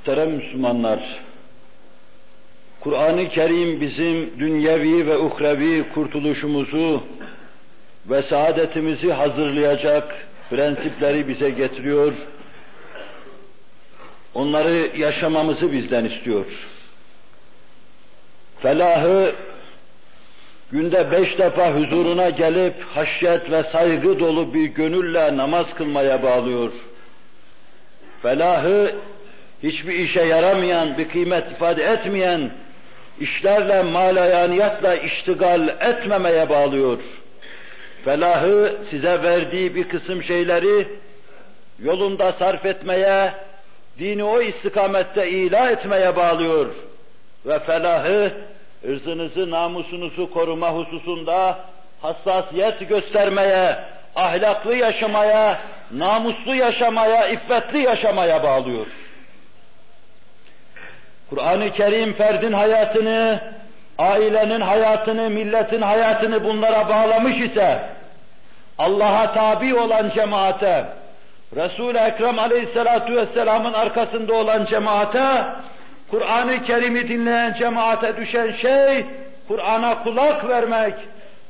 Muhterem Müslümanlar, Kur'an-ı Kerim bizim dünyevi ve uhrevi kurtuluşumuzu ve saadetimizi hazırlayacak prensipleri bize getiriyor. Onları yaşamamızı bizden istiyor. Felahı günde beş defa huzuruna gelip haşyet ve saygı dolu bir gönülle namaz kılmaya bağlıyor. Felahı hiçbir işe yaramayan, bir kıymet ifade etmeyen işlerle, malayaniyatla iştigal etmemeye bağlıyor. Felahı size verdiği bir kısım şeyleri yolunda sarf etmeye, dini o istikamette ila etmeye bağlıyor. Ve felahı ırzınızı, namusunuzu koruma hususunda hassasiyet göstermeye, ahlaklı yaşamaya, namuslu yaşamaya, iffetli yaşamaya bağlıyor. Kur'an-ı Kerim ferdin hayatını, ailenin hayatını, milletin hayatını bunlara bağlamış ise, Allah'a tabi olan cemaate, Resul-i Ekrem aleyhissalatu vesselamın arkasında olan cemaate, Kur'an-ı Kerim'i dinleyen cemaate düşen şey, Kur'an'a kulak vermek,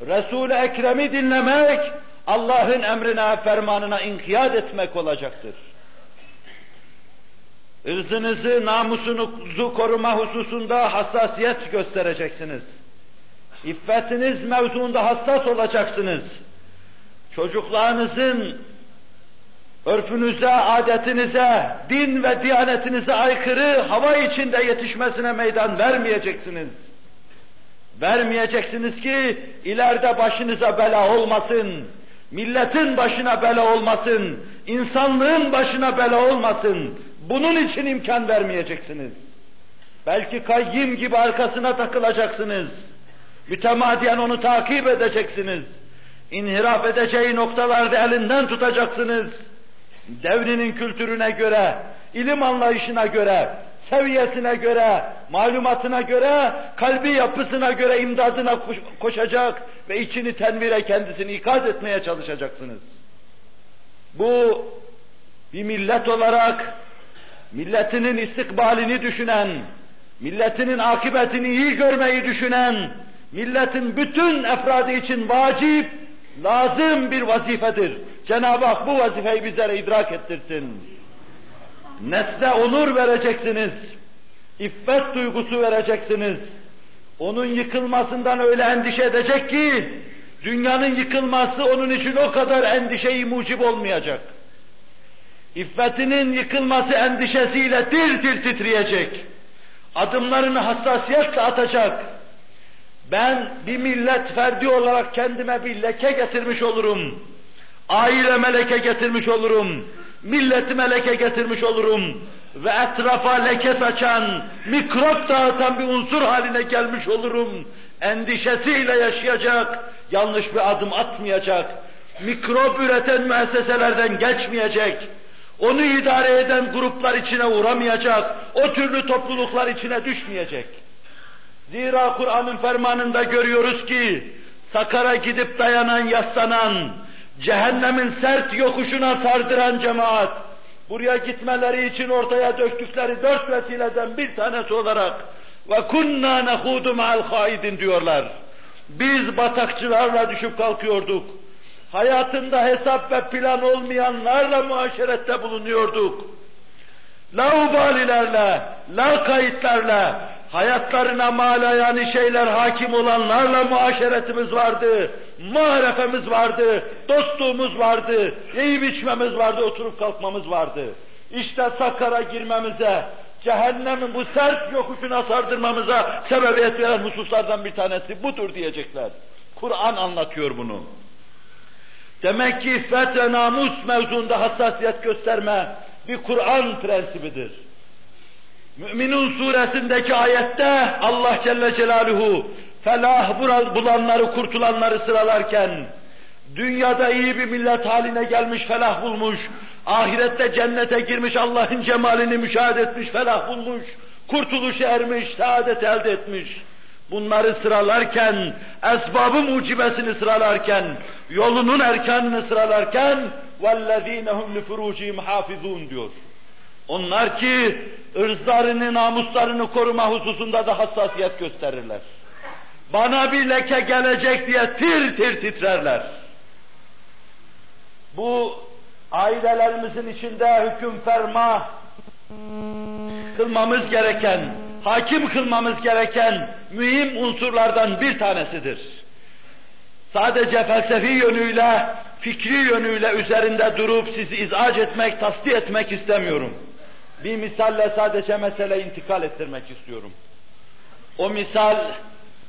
Resul-i Ekrem'i dinlemek, Allah'ın emrine, fermanına inkiyat etmek olacaktır. Irzınızı, namusunuzu koruma hususunda hassasiyet göstereceksiniz. İffetiniz mevzuunda hassas olacaksınız. Çocuklarınızın örfünüze, adetinize, din ve diyanetinize aykırı hava içinde yetişmesine meydan vermeyeceksiniz. Vermeyeceksiniz ki ileride başınıza bela olmasın, milletin başına bela olmasın, insanlığın başına bela olmasın. Bunun için imkan vermeyeceksiniz. Belki kayyim gibi arkasına takılacaksınız. Mütemadiyen onu takip edeceksiniz. İnhiraf edeceği noktalarda elinden tutacaksınız. Devrinin kültürüne göre, ilim anlayışına göre, seviyesine göre, malumatına göre, kalbi yapısına göre imdadına koşacak ve içini tenvire kendisini ikaz etmeye çalışacaksınız. Bu bir millet olarak milletinin istikbalini düşünen, milletinin akıbetini iyi görmeyi düşünen, milletin bütün efradı için vacip, lazım bir vazifedir. Cenab-ı Hak bu vazifeyi bizlere idrak ettirsin. Nesle onur vereceksiniz. İffet duygusu vereceksiniz. Onun yıkılmasından öyle endişe edecek ki, dünyanın yıkılması onun için o kadar endişeyi mucib olmayacak. İffetinin yıkılması endişesiyle tir tir titreyecek. Adımlarını hassasiyetle atacak. Ben bir millet ferdi olarak kendime bir leke getirmiş olurum. Aileme leke getirmiş olurum. Milletime leke getirmiş olurum. Ve etrafa leke saçan, mikrop dağıtan bir unsur haline gelmiş olurum. Endişesiyle yaşayacak, yanlış bir adım atmayacak. Mikrop üreten müesseselerden geçmeyecek onu idare eden gruplar içine uğramayacak, o türlü topluluklar içine düşmeyecek. Zira Kur'an'ın fermanında görüyoruz ki, Sakar'a gidip dayanan, yaslanan, cehennemin sert yokuşuna sardıran cemaat, buraya gitmeleri için ortaya döktükleri dört vesileden bir tanesi olarak ve kunna nehudu ma'al haidin diyorlar. Biz batakçılarla düşüp kalkıyorduk hayatında hesap ve plan olmayanlarla muaşerette bulunuyorduk. Laubalilerle, la kayıtlarla, hayatlarına mal şeyler hakim olanlarla muaşeretimiz vardı, muharefemiz vardı, dostluğumuz vardı, yiyip içmemiz vardı, oturup kalkmamız vardı. İşte Sakar'a girmemize, cehennemin bu sert yokuşuna sardırmamıza sebebiyet veren hususlardan bir tanesi budur diyecekler. Kur'an anlatıyor bunu. Demek ki iffet ve namus mevzuunda hassasiyet gösterme bir Kur'an prensibidir. Müminun suresindeki ayette Allah Celle Celaluhu felah bulanları, kurtulanları sıralarken, dünyada iyi bir millet haline gelmiş, felah bulmuş, ahirette cennete girmiş, Allah'ın cemalini müşahede etmiş, felah bulmuş, kurtuluşa ermiş, saadet elde etmiş. Bunları sıralarken, esbabı mucibesini sıralarken, yolunun erkanını sıralarken وَالَّذ۪ينَ هُمْ لِفُرُوجِهِمْ حَافِظُونَ diyor. Onlar ki ırzlarını, namuslarını koruma hususunda da hassasiyet gösterirler. Bana bir leke gelecek diye tir tir titrerler. Bu ailelerimizin içinde hüküm ferma kılmamız gereken, hakim kılmamız gereken mühim unsurlardan bir tanesidir. Sadece felsefi yönüyle, fikri yönüyle üzerinde durup sizi izac etmek, tasdik etmek istemiyorum. Bir misalle sadece mesele intikal ettirmek istiyorum. O misal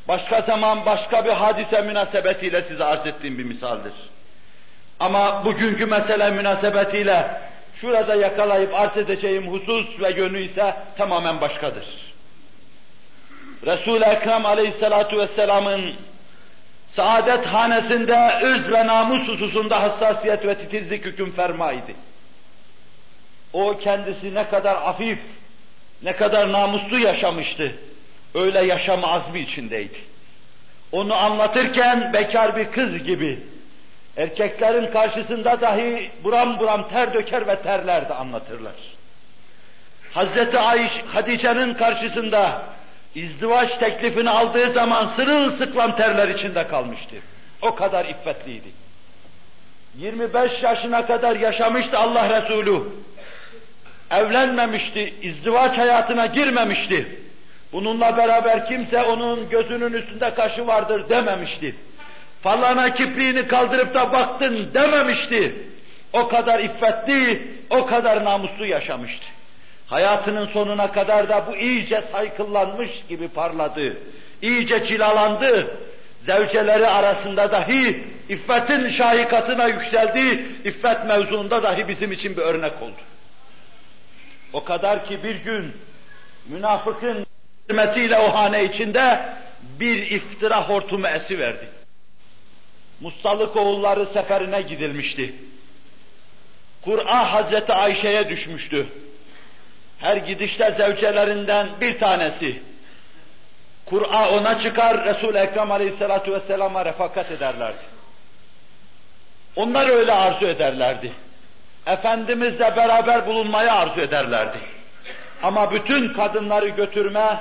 başka zaman başka bir hadise münasebetiyle size arz ettiğim bir misaldir. Ama bugünkü mesele münasebetiyle şurada yakalayıp arz edeceğim husus ve yönü ise tamamen başkadır. Resul-i Ekrem aleyhissalatu vesselamın saadet hanesinde öz ve namus hususunda hassasiyet ve titizlik hüküm fermaydı. O kendisi ne kadar afif, ne kadar namuslu yaşamıştı. Öyle yaşama azmi içindeydi. Onu anlatırken bekar bir kız gibi, erkeklerin karşısında dahi buram buram ter döker ve terlerdi anlatırlar. Hazreti Ayş, Hatice'nin karşısında izdivaç teklifini aldığı zaman sırılsıklam terler içinde kalmıştı. O kadar iffetliydi. 25 yaşına kadar yaşamıştı Allah Resulü. Evlenmemişti, izdivaç hayatına girmemişti. Bununla beraber kimse onun gözünün üstünde kaşı vardır dememişti. Falana kipriğini kaldırıp da baktın dememişti. O kadar iffetli, o kadar namuslu yaşamıştı. Hayatının sonuna kadar da bu iyice saykıllanmış gibi parladı. İyice cilalandı. Zevceleri arasında dahi iffetin şahikatına yükseldi. İffet mevzuunda dahi bizim için bir örnek oldu. O kadar ki bir gün münafıkın hürmetiyle o hane içinde bir iftira hortumu esi verdi. Mustalık oğulları seferine gidilmişti. Kur'a Hazreti Ayşe'ye düşmüştü. Her gidişte zevcelerinden bir tanesi. Kur'a ona çıkar, Resul-i Ekrem Aleyhisselatü Vesselam'a refakat ederlerdi. Onlar öyle arzu ederlerdi. Efendimizle beraber bulunmayı arzu ederlerdi. Ama bütün kadınları götürme,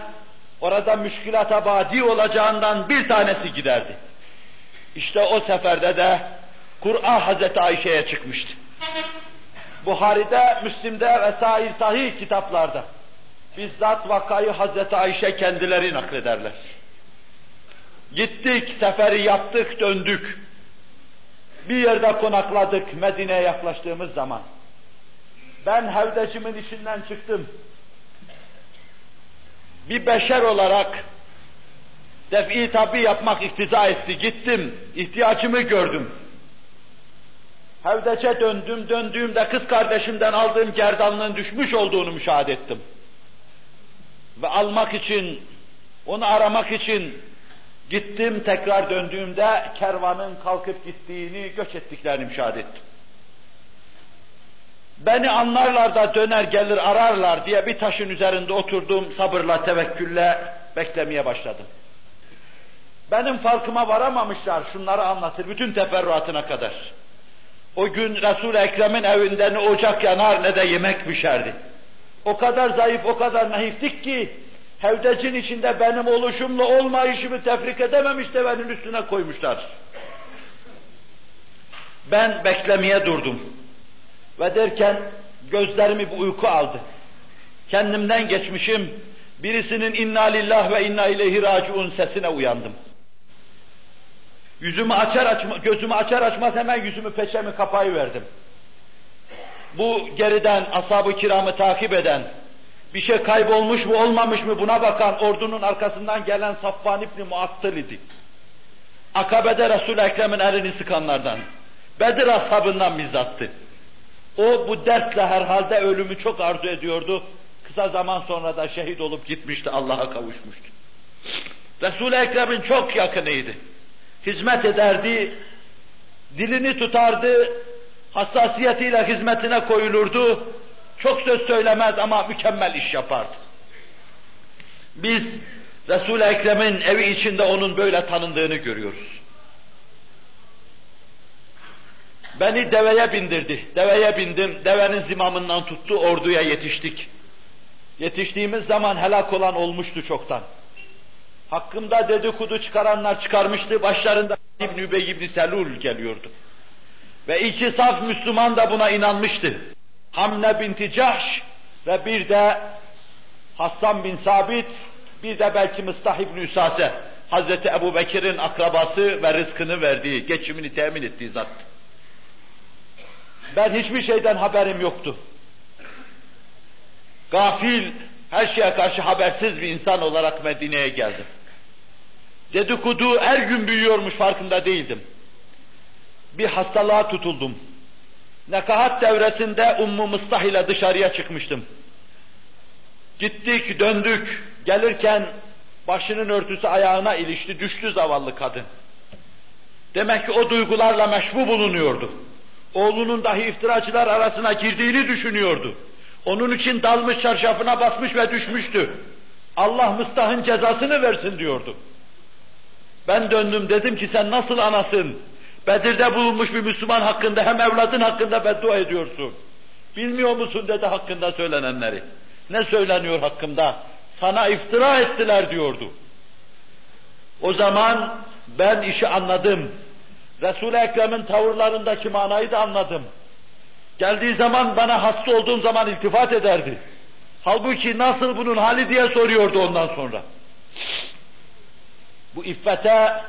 orada müşkilata badi olacağından bir tanesi giderdi. İşte o seferde de Kur'a Hazreti Ayşe'ye çıkmıştı. Buhari'de, Müslim'de ve sair sahih kitaplarda bizzat vakayı Hazreti Ayşe kendileri naklederler. Gittik, seferi yaptık, döndük. Bir yerde konakladık Medine'ye yaklaştığımız zaman. Ben hevdecimin içinden çıktım. Bir beşer olarak Def'i tabi yapmak iktiza etti. Gittim, ihtiyacımı gördüm. Hevdece döndüm, döndüğümde kız kardeşimden aldığım gerdanlığın düşmüş olduğunu müşahede ettim. Ve almak için, onu aramak için gittim, tekrar döndüğümde kervanın kalkıp gittiğini, göç ettiklerini müşahede ettim. Beni anlarlar da döner gelir ararlar diye bir taşın üzerinde oturdum, sabırla, tevekkülle beklemeye başladım. Benim farkıma varamamışlar, şunları anlatır bütün teferruatına kadar. O gün Resul-i Ekrem'in evinde ne ocak yanar ne de yemek pişerdi. O kadar zayıf, o kadar naiftik ki, hevdecin içinde benim oluşumla olmayışımı tefrik edememiş de benim üstüne koymuşlar. Ben beklemeye durdum. Ve derken gözlerimi bu uyku aldı. Kendimden geçmişim, birisinin inna lillah ve inna ileyhi raciun sesine uyandım. Yüzümü açar açma, gözümü açar açmaz hemen yüzümü peçemi kapayıverdim. Bu geriden ashab-ı kiramı takip eden, bir şey kaybolmuş mu olmamış mı buna bakan ordunun arkasından gelen Safvan İbni Muattil idi. Akabe'de Resul-i Ekrem'in elini sıkanlardan. Bedir ashabından bizzattı. O bu dertle herhalde ölümü çok arzu ediyordu. Kısa zaman sonra da şehit olup gitmişti, Allah'a kavuşmuştu. Resul-i Ekrem'in çok yakınıydı hizmet ederdi, dilini tutardı, hassasiyetiyle hizmetine koyulurdu, çok söz söylemez ama mükemmel iş yapardı. Biz Resul-i Ekrem'in evi içinde onun böyle tanındığını görüyoruz. Beni deveye bindirdi. Deveye bindim, devenin zimamından tuttu, orduya yetiştik. Yetiştiğimiz zaman helak olan olmuştu çoktan. Hakkımda dedikodu çıkaranlar çıkarmıştı, başlarında İbn-i Übey İbn Selul geliyordu. Ve iki saf Müslüman da buna inanmıştı. Hamne binti Cahş ve bir de Hassan bin Sabit, bir de belki Mıstah İbn Üsase, Hazreti Ebu Bekir'in akrabası ve rızkını verdiği, geçimini temin ettiği zat. Ben hiçbir şeyden haberim yoktu. Gafil, her şeye karşı habersiz bir insan olarak Medine'ye geldim. Dedikodu her gün büyüyormuş farkında değildim. Bir hastalığa tutuldum. Nekahat devresinde Ummu Mıstah ile dışarıya çıkmıştım. Gittik, döndük. Gelirken başının örtüsü ayağına ilişti, düştü zavallı kadın. Demek ki o duygularla meşbu bulunuyordu. Oğlunun dahi iftiracılar arasına girdiğini düşünüyordu. Onun için dalmış çarşafına basmış ve düşmüştü. Allah Mıstah'ın cezasını versin diyordu. Ben döndüm dedim ki sen nasıl anasın? Bedir'de bulunmuş bir Müslüman hakkında hem evladın hakkında beddua ediyorsun. Bilmiyor musun dedi hakkında söylenenleri. Ne söyleniyor hakkında? Sana iftira ettiler diyordu. O zaman ben işi anladım. Resul-i Ekrem'in tavırlarındaki manayı da anladım. Geldiği zaman bana hasta olduğum zaman iltifat ederdi. Halbuki nasıl bunun hali diye soruyordu ondan sonra. Bu iffete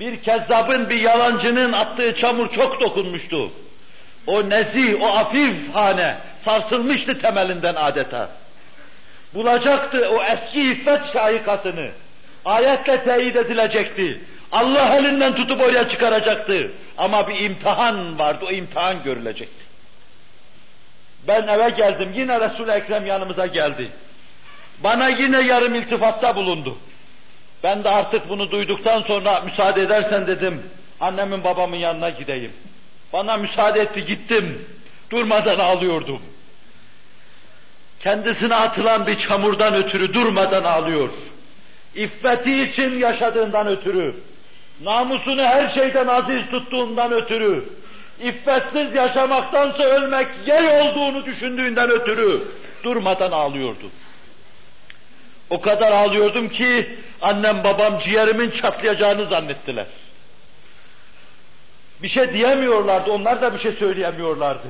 bir kezzabın, bir yalancının attığı çamur çok dokunmuştu. O nezih, o afif hane sarsılmıştı temelinden adeta. Bulacaktı o eski iffet şahikasını. Ayetle teyit edilecekti. Allah elinden tutup oraya çıkaracaktı. Ama bir imtihan vardı, o imtihan görülecekti. Ben eve geldim, yine Resul-i Ekrem yanımıza geldi. Bana yine yarım iltifatta bulundu. Ben de artık bunu duyduktan sonra müsaade edersen dedim, annemin babamın yanına gideyim. Bana müsaade etti, gittim. Durmadan ağlıyordum. Kendisine atılan bir çamurdan ötürü durmadan ağlıyor. İffeti için yaşadığından ötürü, namusunu her şeyden aziz tuttuğundan ötürü, iffetsiz yaşamaktansa ölmek yey olduğunu düşündüğünden ötürü durmadan ağlıyordu. O kadar ağlıyordum ki annem babam ciğerimin çatlayacağını zannettiler. Bir şey diyemiyorlardı, onlar da bir şey söyleyemiyorlardı.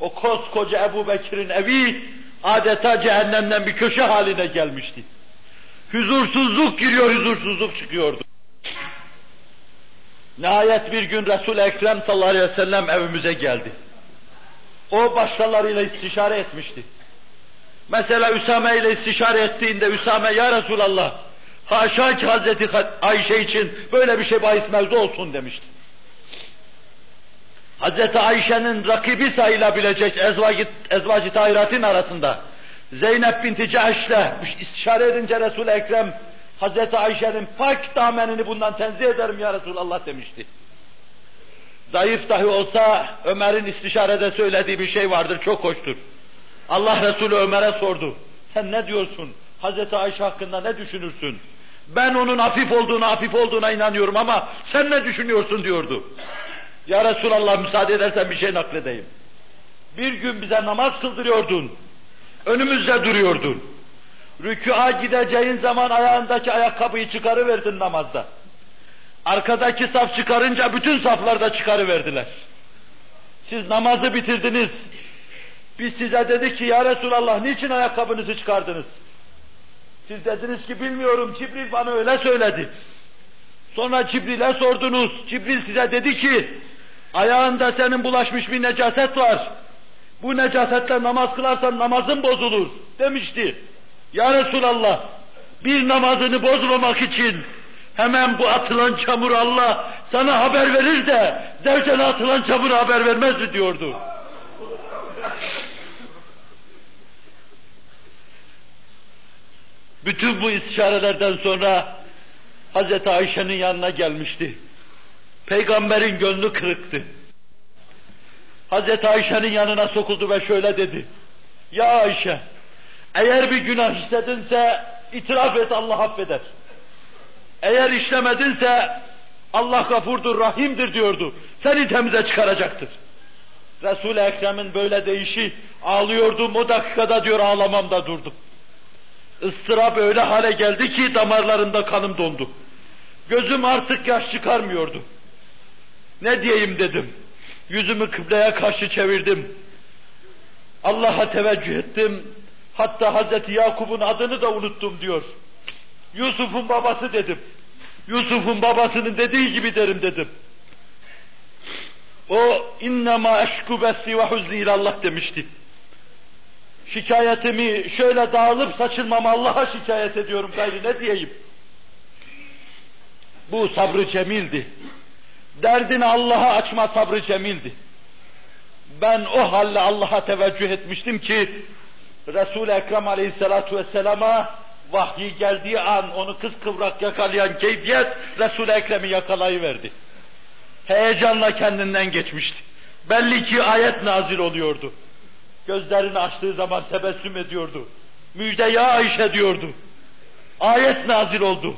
O koskoca Ebu Bekir'in evi adeta cehennemden bir köşe haline gelmişti. Huzursuzluk giriyor, huzursuzluk çıkıyordu. Nihayet bir gün Resul-i Ekrem sallallahu aleyhi ve sellem evimize geldi. O başkalarıyla istişare etmişti. Mesela Üsame ile istişare ettiğinde Üsame ya Resulallah haşa ki Hazreti Ayşe için böyle bir şey bahis mevzu olsun demişti. Hazreti Ayşe'nin rakibi sayılabilecek ezvacı, ezvacı tahiratın arasında Zeynep binti Cahş'le istişare edince Resul-i Ekrem Hazreti Ayşe'nin pak damenini bundan tenzih ederim ya Resulallah demişti. Zayıf dahi olsa Ömer'in istişarede söylediği bir şey vardır, çok hoştur. Allah Resulü Ömer'e sordu. Sen ne diyorsun? Hazreti Ayşe hakkında ne düşünürsün? Ben onun hafif olduğuna, hafif olduğuna inanıyorum ama sen ne düşünüyorsun diyordu. Ya Resulallah müsaade edersen bir şey nakledeyim. Bir gün bize namaz kıldırıyordun. Önümüzde duruyordun. Rükûa gideceğin zaman ayağındaki ayakkabıyı çıkarıverdin namazda. Arkadaki saf çıkarınca bütün saflarda çıkarıverdiler. Siz namazı bitirdiniz. Biz size dedik ki ya Resulallah niçin ayakkabınızı çıkardınız? Siz dediniz ki bilmiyorum Cibril bana öyle söyledi. Sonra Cibril'e sordunuz. Cibril size dedi ki ayağında senin bulaşmış bir necaset var. Bu necasetle namaz kılarsan namazın bozulur demişti. Ya Resulallah bir namazını bozmamak için hemen bu atılan çamur Allah sana haber verir de zevcene atılan çamur haber vermez mi diyordu. Bütün bu istişarelerden sonra Hz. Ayşe'nin yanına gelmişti. Peygamberin gönlü kırıktı. Hz. Ayşe'nin yanına sokuldu ve şöyle dedi. Ya Ayşe, eğer bir günah işledinse itiraf et Allah affeder. Eğer işlemedinse Allah gafurdur, rahimdir diyordu. Seni temize çıkaracaktır. Resul-i Ekrem'in böyle deyişi ağlıyordum o dakikada diyor ağlamamda durdum. Istırap öyle hale geldi ki damarlarında kanım dondu. Gözüm artık yaş çıkarmıyordu. Ne diyeyim dedim. Yüzümü kıbleye karşı çevirdim. Allah'a teveccüh ettim. Hatta Hazreti Yakup'un adını da unuttum diyor. Yusuf'un babası dedim. Yusuf'un babasının dediği gibi derim dedim. O innema eşku besli ve huzni ilallah demişti. Şikayetimi şöyle dağılıp saçılmama Allah'a şikayet ediyorum gayri ne diyeyim. Bu sabrı cemildi. Derdini Allah'a açma sabrı cemildi. Ben o halle Allah'a teveccüh etmiştim ki Resul-i Ekrem Aleyhisselatü Vesselam'a vahyi geldiği an onu kız kıvrak yakalayan keyfiyet Resul-i Ekrem'i yakalayıverdi. Heyecanla kendinden geçmişti. Belli ki ayet nazil oluyordu. Gözlerini açtığı zaman tebessüm ediyordu. Müjde ya Ayşe diyordu. Ayet nazil oldu.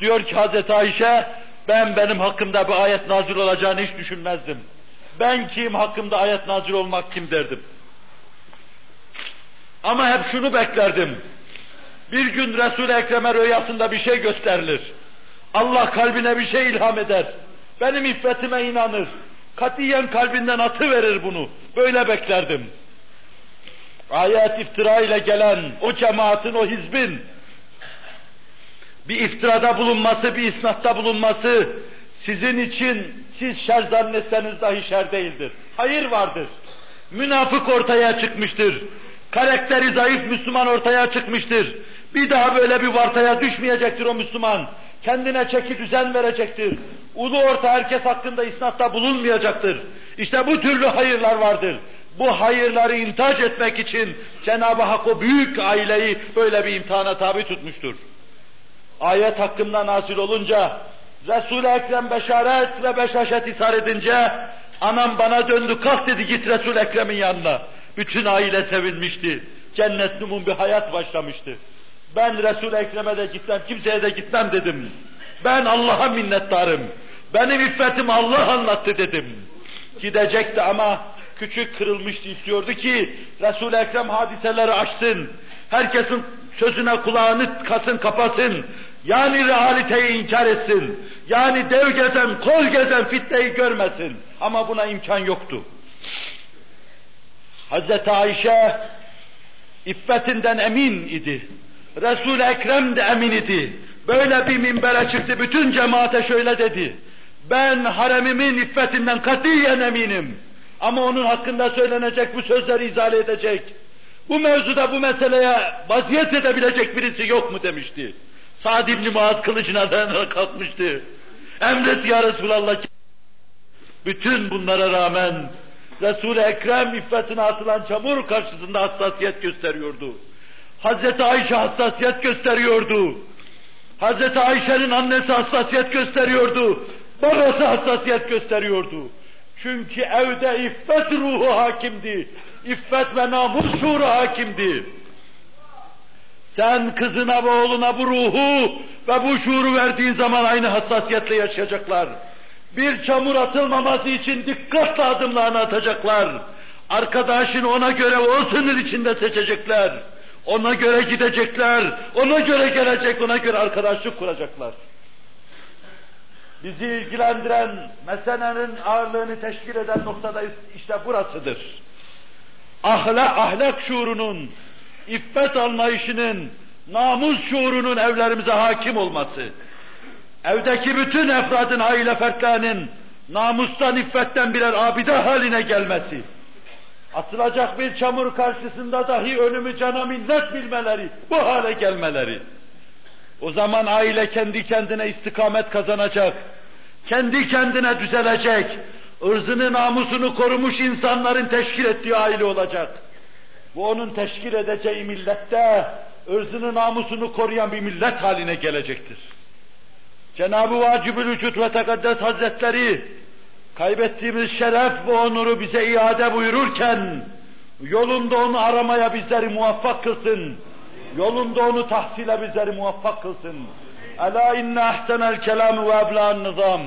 Diyor ki Hazreti Ayşe, ben benim hakkımda bir ayet nazil olacağını hiç düşünmezdim. Ben kim, hakkımda ayet nazil olmak kim derdim. Ama hep şunu beklerdim. Bir gün Resul-i Ekrem'e rüyasında bir şey gösterilir. Allah kalbine bir şey ilham eder. Benim iffetime inanır. Katiyen kalbinden atı verir bunu. Böyle beklerdim. Ayet iftira ile gelen o cemaatin, o hizbin bir iftirada bulunması, bir isnatta bulunması sizin için siz şer zannetseniz dahi şer değildir. Hayır vardır. Münafık ortaya çıkmıştır. Karakteri zayıf Müslüman ortaya çıkmıştır. Bir daha böyle bir vartaya düşmeyecektir o Müslüman. Kendine çeki düzen verecektir. Ulu orta herkes hakkında isnatta bulunmayacaktır. İşte bu türlü hayırlar vardır. Bu hayırları intac etmek için Cenab-ı Hak o büyük aileyi böyle bir imtihana tabi tutmuştur. Ayet hakkında nazil olunca Resul-i Ekrem beşaret ve beşaşet ishar edince anam bana döndü kalk dedi git Resul-i Ekrem'in yanına. Bütün aile sevinmişti. Cennet numun bir hayat başlamıştı. Ben Resul-i Ekrem'e de gitmem, kimseye de gitmem dedim. Ben Allah'a minnettarım. Benim iffetim Allah anlattı dedim. Gidecekti ama küçük kırılmıştı istiyordu ki Resul-i Ekrem hadiseleri açsın. Herkesin sözüne kulağını kasın kapasın. Yani realiteyi inkar etsin. Yani dev gezen, kol gezen fitneyi görmesin. Ama buna imkan yoktu. Hazreti Ayşe iffetinden emin idi. Resul-i Ekrem de emin idi. Böyle bir minbere çıktı, bütün cemaate şöyle dedi. Ben haremimin iffetinden katiyen eminim. Ama onun hakkında söylenecek bu sözleri izale edecek. Bu mevzuda bu meseleye vaziyet edebilecek birisi yok mu demişti. Sa'd ibn Muaz kılıcına dayanarak kalkmıştı. Emret ya Resulallah. Bütün bunlara rağmen Resul-i Ekrem iffetine atılan çamur karşısında hassasiyet gösteriyordu. Hazreti Ayşe hassasiyet gösteriyordu. Hazreti Ayşe'nin annesi hassasiyet gösteriyordu. Babası hassasiyet gösteriyordu. Çünkü evde iffet ruhu hakimdi. İffet ve namus şuuru hakimdi. Sen kızına ve oğluna bu ruhu ve bu şuuru verdiğin zaman aynı hassasiyetle yaşayacaklar. Bir çamur atılmaması için dikkatle adımlarını atacaklar. Arkadaşını ona göre o sınır içinde seçecekler. Ona göre gidecekler, ona göre gelecek, ona göre arkadaşlık kuracaklar. Bizi ilgilendiren meselenin ağırlığını teşkil eden noktada işte burasıdır. Ahlak, ahlak şuurunun, iffet anlayışının, namus şuurunun evlerimize hakim olması, evdeki bütün efradın, aile fertlerinin namustan, iffetten birer abide haline gelmesi, atılacak bir çamur karşısında dahi ölümü cana minnet bilmeleri, bu hale gelmeleri. O zaman aile kendi kendine istikamet kazanacak, kendi kendine düzelecek, ırzını namusunu korumuş insanların teşkil ettiği aile olacak. Bu onun teşkil edeceği millette ırzını namusunu koruyan bir millet haline gelecektir. Cenab-ı Vacibül Vücut ve Tekaddes Hazretleri kaybettiğimiz şeref ve onuru bize iade buyururken yolunda onu aramaya bizleri muvaffak kılsın. Yolunda onu tahsile bizleri muvaffak kılsın. Ela inne ahsenel kelamı ve ebla'n nizam.